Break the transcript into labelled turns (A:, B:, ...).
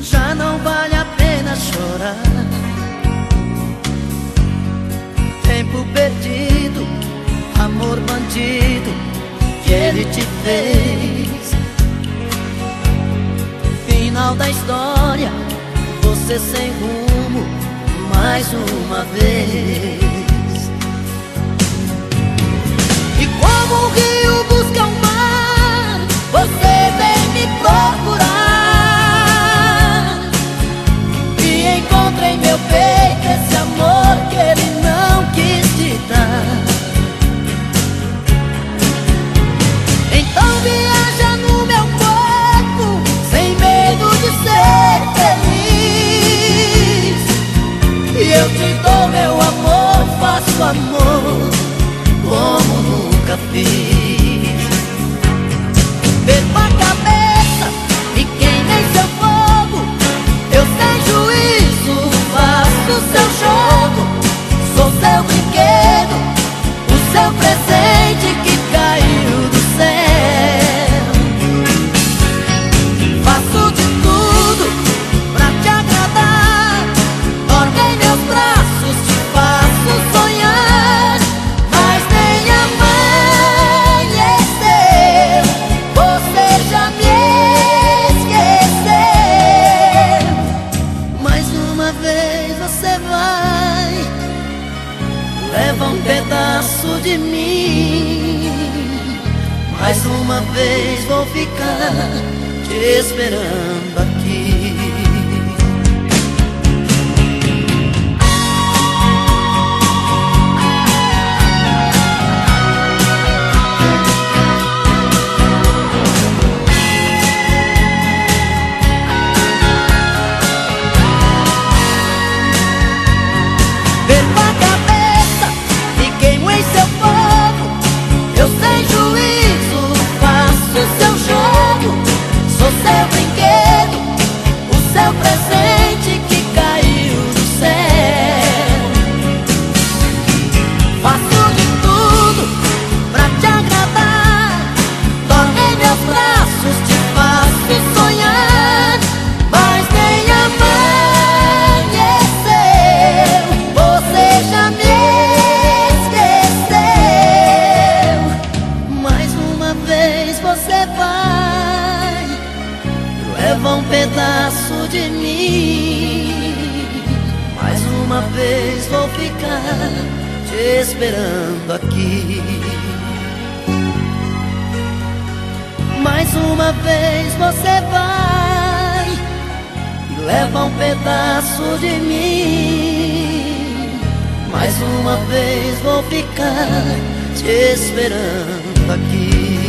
A: já não vale a pena chorar. Tempo perdido, amor bandido que ele te fez. Final da história, você sem rumo mais uma vez. happy leva um pedaço de mim. Mais uma vez vou ficar te esperando leva um pedaço de mim. Mais uma vez vou ficar te esperando aqui. Mais uma vez você vai e leva um pedaço de mim. Mais uma vez vou ficar te esperando aqui.